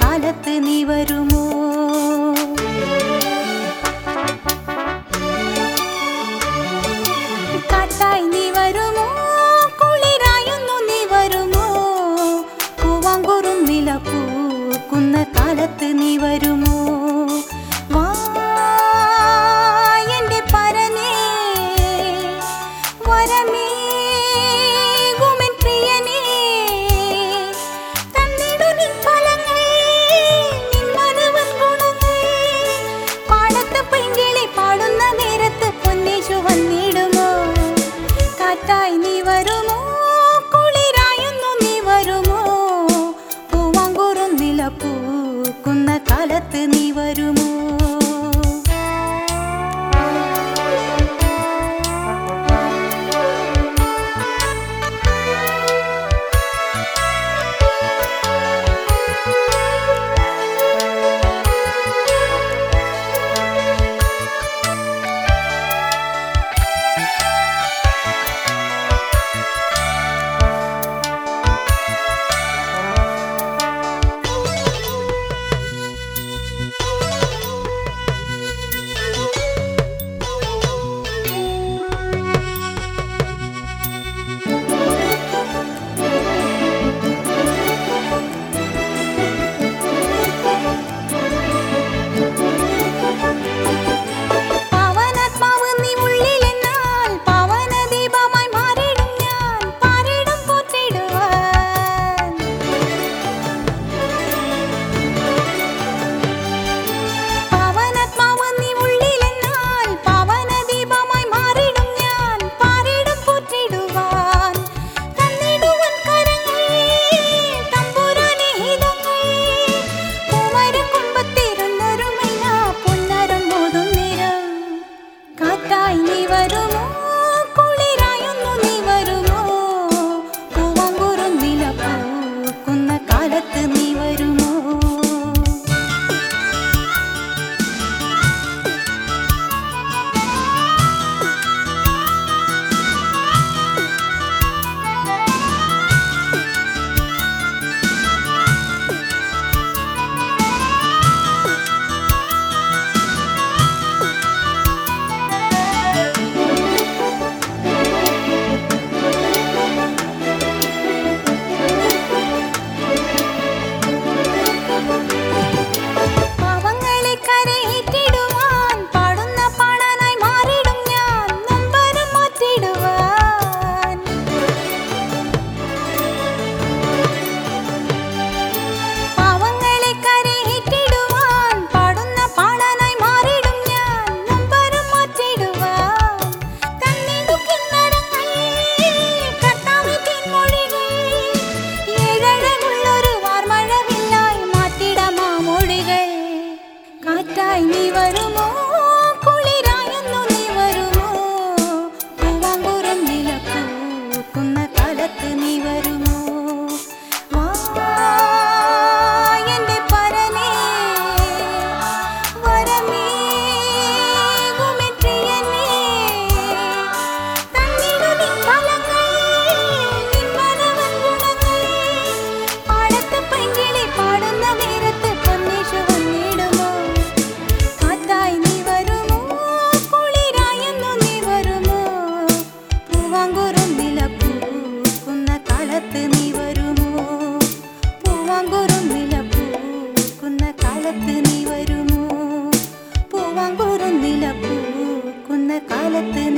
കാലത്ത് നീ വരുമോ? வருமாய் நீ வருமோ ഇനി വരുമോ? ти не